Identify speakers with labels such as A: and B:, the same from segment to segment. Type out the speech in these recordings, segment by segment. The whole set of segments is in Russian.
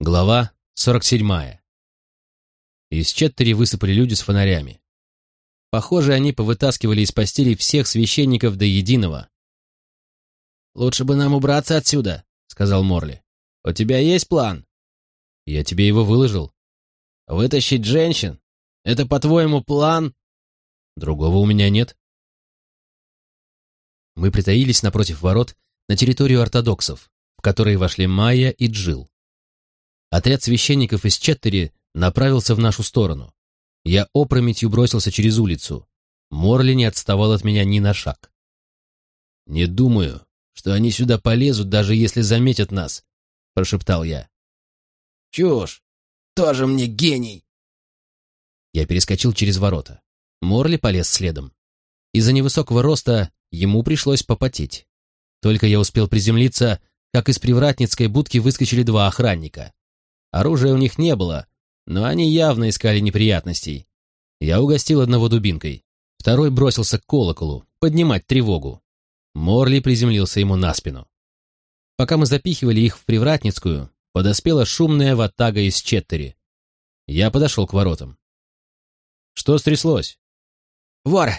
A: Глава 47. Из Четтери высыпали люди с фонарями. Похоже, они повытаскивали из постелей всех священников до единого. «Лучше бы нам убраться отсюда», — сказал Морли. «У тебя есть план?» «Я тебе его выложил». «Вытащить женщин? Это, по-твоему, план?» «Другого у меня нет». Мы притаились напротив ворот на территорию ортодоксов, в которые вошли Майя и Джил. Отряд священников из Четтери направился в нашу сторону. Я опрометью бросился через улицу. Морли не отставал от меня ни на шаг. «Не думаю, что они сюда полезут, даже если заметят нас», — прошептал я.
B: «Чушь! Тоже мне гений!»
A: Я перескочил через ворота. Морли полез следом. Из-за невысокого роста ему пришлось попотеть. Только я успел приземлиться, как из привратницкой будки выскочили два охранника. Оружия у них не было, но они явно искали неприятностей. Я угостил одного дубинкой, второй бросился к колоколу, поднимать тревогу. Морли приземлился ему на спину. Пока мы запихивали их в привратницкую, подоспела шумная ватага из Четтери. Я подошел к воротам. Что стряслось?
B: «Воры!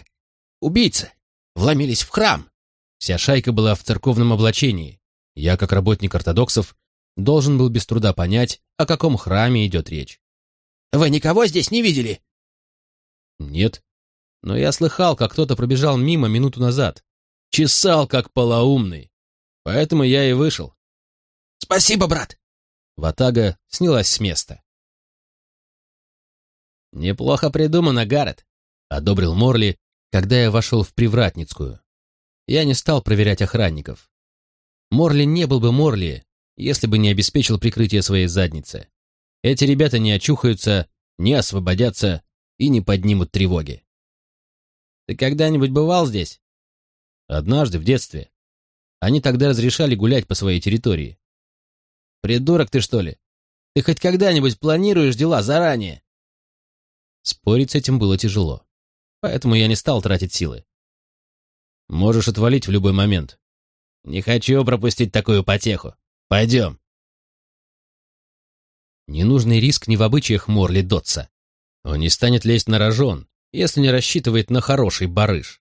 B: Убийцы! Вломились в храм!»
A: Вся шайка была в церковном облачении. Я, как работник ортодоксов, должен был без труда понять, о каком храме идет речь.
B: «Вы никого здесь не видели?»
A: «Нет. Но я слыхал, как кто-то пробежал мимо минуту назад. Чесал, как полоумный. Поэтому я и вышел».
B: «Спасибо, брат!»
A: Ватага снялась с места. «Неплохо придумано, Гаррет», — одобрил Морли, когда я вошел в Привратницкую. Я не стал проверять охранников. Морли не был бы Морли, если бы не обеспечил прикрытие своей задницы. Эти ребята не очухаются, не освободятся и не поднимут тревоги. Ты когда-нибудь бывал здесь? Однажды, в детстве. Они тогда разрешали гулять по своей территории. Придурок ты, что ли? Ты хоть когда-нибудь планируешь дела заранее? Спорить с этим было тяжело. Поэтому я не стал тратить силы. Можешь отвалить в любой момент. Не хочу пропустить такую потеху. Пойдем. Ненужный риск не в обычаях Морли Дотса. Он не станет лезть на рожон, если не рассчитывает на хороший барыш.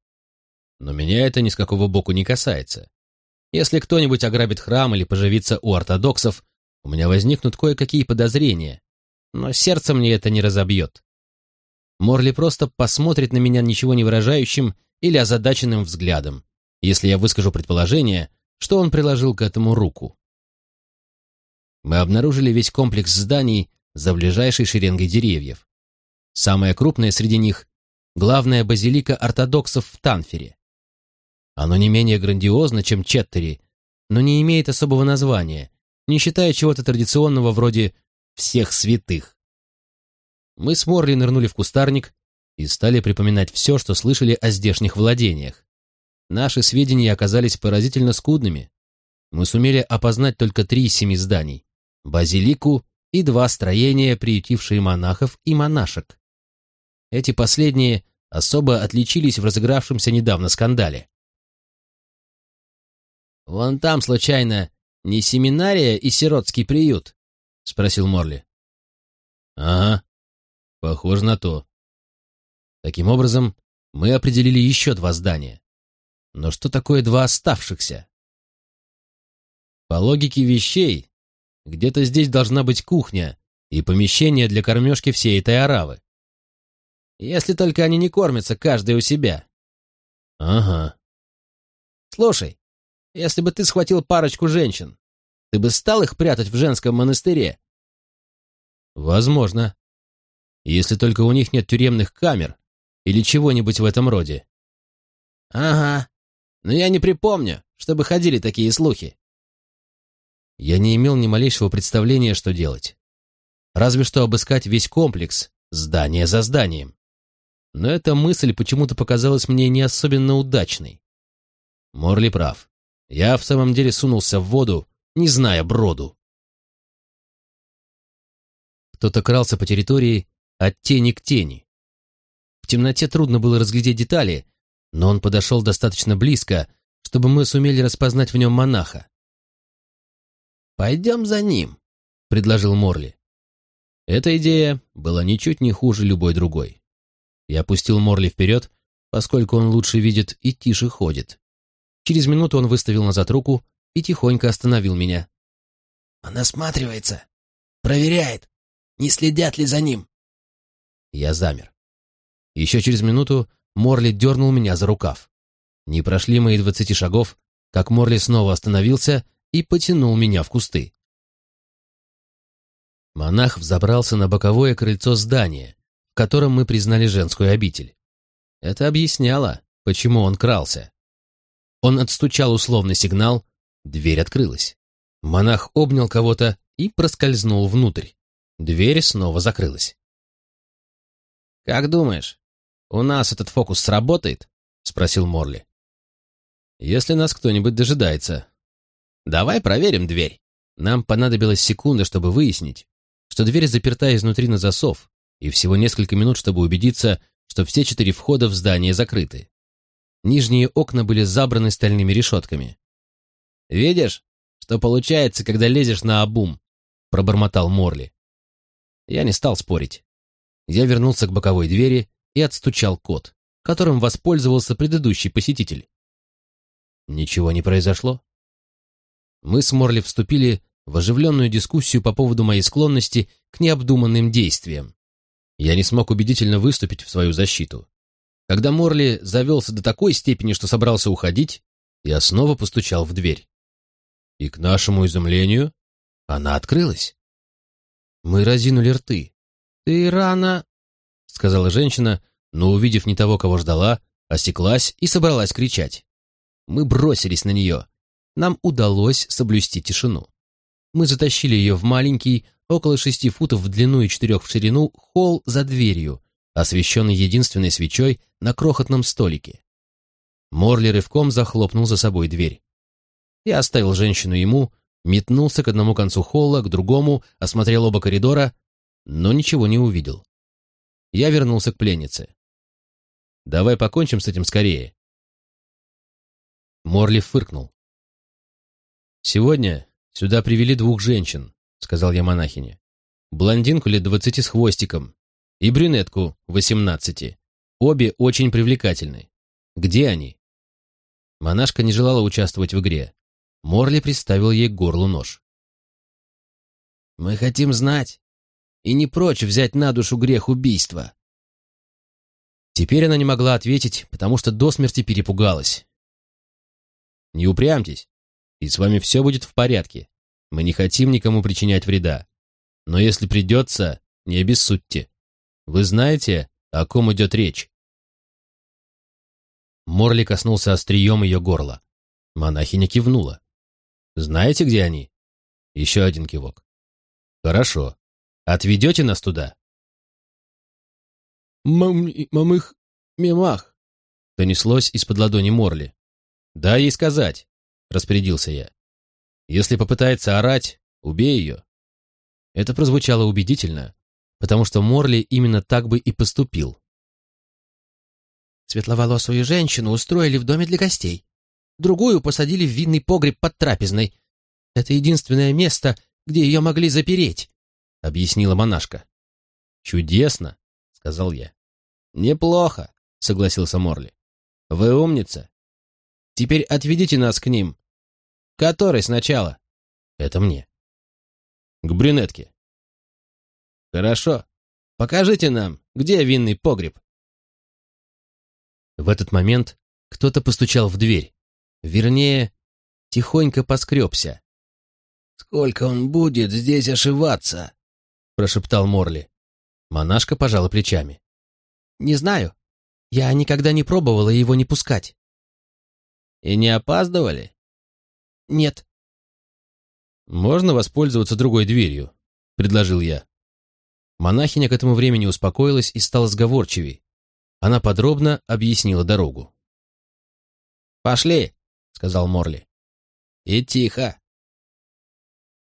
A: Но меня это ни с какого боку не касается. Если кто-нибудь ограбит храм или поживится у ортодоксов, у меня возникнут кое-какие подозрения, но сердце мне это не разобьет. Морли просто посмотрит на меня ничего не выражающим или озадаченным взглядом, если я выскажу предположение, что он приложил к этому руку мы обнаружили весь комплекс зданий за ближайшей шеренгой деревьев. Самое крупное среди них — главная базилика ортодоксов в Танфере. Оно не менее грандиозно, чем Четтери, но не имеет особого названия, не считая чего-то традиционного вроде «всех святых». Мы с Морли нырнули в кустарник и стали припоминать все, что слышали о здешних владениях. Наши сведения оказались поразительно скудными. Мы сумели опознать только три из семи зданий базилику и два строения, приютившие монахов и монашек. Эти последние особо отличились в разыгравшемся недавно скандале. «Вон там, случайно, не семинария и сиротский приют?» — спросил Морли. «Ага, похоже на то». Таким образом, мы определили еще два здания. Но что такое два оставшихся? По логике вещей, где-то здесь должна быть кухня и помещение для кормежки всей этой оравы. Если только они не кормятся каждый у себя. Ага. Слушай, если бы ты схватил парочку женщин, ты бы стал их прятать в женском монастыре? Возможно. Если только у них нет тюремных камер или чего-нибудь в этом роде. Ага. Но я не припомню, чтобы ходили такие слухи я не имел ни малейшего представления, что делать. Разве что обыскать весь комплекс, здание за зданием. Но эта мысль почему-то показалась мне не особенно удачной. Морли прав. Я в самом деле сунулся в воду, не зная броду. Кто-то крался по территории от тени к тени. В темноте трудно было разглядеть детали, но он подошел достаточно близко, чтобы мы сумели распознать в нем монаха. «Пойдем за ним», — предложил Морли. Эта идея была ничуть не хуже любой другой. Я пустил Морли вперед, поскольку он лучше видит и тише ходит. Через минуту он выставил назад руку и тихонько остановил меня.
B: «Он осматривается, проверяет, не следят ли за ним».
A: Я замер. Еще через минуту Морли дернул меня за рукав. Не прошли мои двадцати шагов, как Морли снова остановился и потянул меня в кусты. Монах взобрался на боковое крыльцо здания, в котором мы признали женскую обитель. Это объясняло, почему он крался. Он отстучал условный сигнал, дверь открылась. Монах обнял кого-то и проскользнул внутрь. Дверь снова закрылась.
B: «Как думаешь, у нас этот фокус сработает?» — спросил Морли.
A: «Если нас кто-нибудь дожидается. Давай проверим дверь». Нам понадобилась секунда, чтобы выяснить, что дверь заперта изнутри на засов, и всего несколько минут, чтобы убедиться, что все четыре входа в здание закрыты. Нижние окна были забраны стальными решетками.
B: «Видишь, что получается, когда лезешь на обум?» — пробормотал Морли.
A: Я не стал спорить. Я вернулся к боковой двери и отстучал код, которым воспользовался предыдущий посетитель. Ничего не произошло. Мы с Морли вступили в оживленную дискуссию по поводу моей склонности к необдуманным действиям. Я не смог убедительно выступить в свою защиту. Когда Морли завелся до такой степени, что собрался уходить, я снова постучал в дверь. И к нашему изумлению она открылась. Мы разинули рты. «Ты рано...» — сказала женщина, но, увидев не того, кого ждала, осеклась и собралась кричать. Мы бросились на нее. Нам удалось соблюсти тишину. Мы затащили ее в маленький, около шести футов в длину и четырех в ширину, холл за дверью, освещенный единственной свечой на крохотном столике. Морли рывком захлопнул за собой дверь. Я оставил женщину ему, метнулся к одному концу холла, к другому, осмотрел оба коридора, но ничего не увидел. Я вернулся к пленнице. «Давай покончим с этим скорее». Морли фыркнул. «Сегодня сюда привели двух женщин», — сказал я монахине. «Блондинку лет двадцати с хвостиком и брюнетку восемнадцати. Обе очень привлекательны. Где они?» Монашка не желала участвовать в игре. Морли приставил ей к горлу нож.
B: «Мы хотим знать, и не прочь взять на душу грех убийства».
A: Теперь она не могла ответить, потому что до смерти перепугалась. «Не упрямьтесь, и с вами все будет в порядке. Мы не хотим никому причинять вреда. Но если придется, не обессудьте. Вы знаете, о ком идет речь?» Морли коснулся острием ее горла. Монахиня кивнула. Знаете, где они? Еще один кивок. Хорошо. Отведете нас туда?
B: Мам... мамых... мимах.
A: Донеслось из-под ладони Морли. Да ей сказать, распорядился я. Если попытается орать, убей ее. Это прозвучало убедительно, потому что Морли именно так бы и поступил.
C: Светловолосую женщину устроили в доме для гостей другую посадили в винный погреб под трапезной. Это единственное место, где ее могли запереть», — объяснила монашка.
A: «Чудесно», — сказал я.
B: «Неплохо», — согласился Морли. «Вы умница. Теперь отведите нас к ним. Который сначала?»
A: «Это мне». «К брюнетке».
B: «Хорошо. Покажите нам, где винный погреб».
A: В этот момент кто-то постучал в дверь. Вернее, тихонько поскребся.
B: «Сколько он будет здесь ошиваться?» — прошептал Морли.
A: Монашка пожала плечами.
C: «Не знаю. Я никогда не пробовала его не пускать».
B: «И не опаздывали?»
C: «Нет».
A: «Можно воспользоваться другой дверью», — предложил я. Монахиня к этому времени успокоилась и стала сговорчивей. Она подробно объяснила дорогу.
B: «Пошли!» сказал Морли. «И тихо».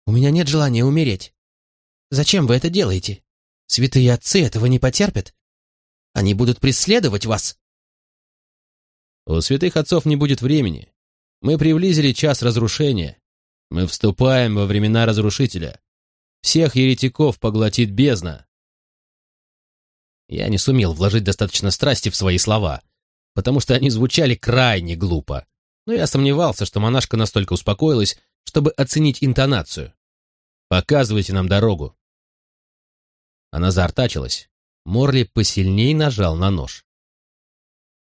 C: «У меня нет желания умереть. Зачем вы это делаете? Святые отцы этого не потерпят. Они будут преследовать вас».
A: «У святых отцов не будет времени. Мы приблизили час разрушения. Мы вступаем во времена разрушителя. Всех еретиков поглотит бездна.
C: Я не сумел вложить достаточно страсти в свои слова, потому что они звучали крайне глупо, но я сомневался, что монашка настолько успокоилась, чтобы оценить интонацию. «Показывайте нам дорогу». Она заортачилась. Морли посильней нажал на нож.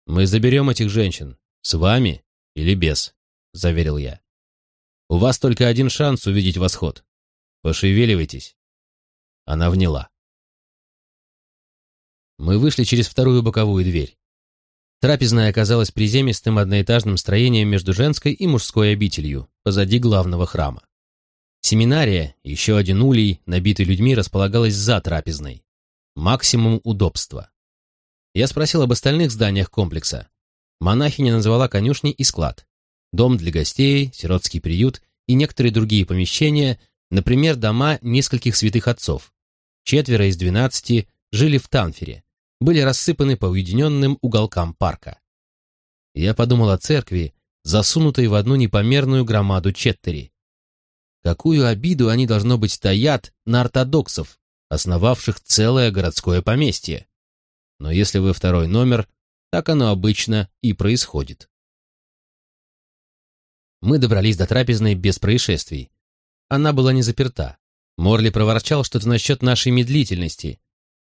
C: «Мы заберем этих женщин. С вами или без», — заверил я. «У вас только один шанс увидеть восход. Пошевеливайтесь». Она вняла. Мы вышли через вторую боковую дверь. Трапезная оказалась приземистым одноэтажным строением между женской и мужской обителью, позади главного храма. Семинария, еще один улей, набитый людьми, располагалась за трапезной. Максимум удобства. Я спросил об остальных зданиях комплекса. Монахиня назвала конюшни и склад. Дом для гостей, сиротский приют и некоторые другие помещения, например, дома нескольких святых отцов. Четверо из двенадцати жили в Танфере, были рассыпаны по уединенным уголкам парка. Я подумал о церкви, засунутой в одну непомерную громаду Четтери. Какую обиду они, должно быть, таят на ортодоксов, основавших целое городское поместье. Но если вы второй номер, так оно обычно и происходит. Мы добрались до трапезной без происшествий. Она была не заперта. Морли проворчал что-то насчет нашей медлительности,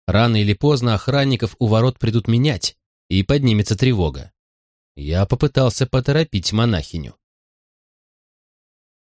C: Рано или поздно охранников у ворот придут менять, и поднимется тревога. Я попытался поторопить монахиню.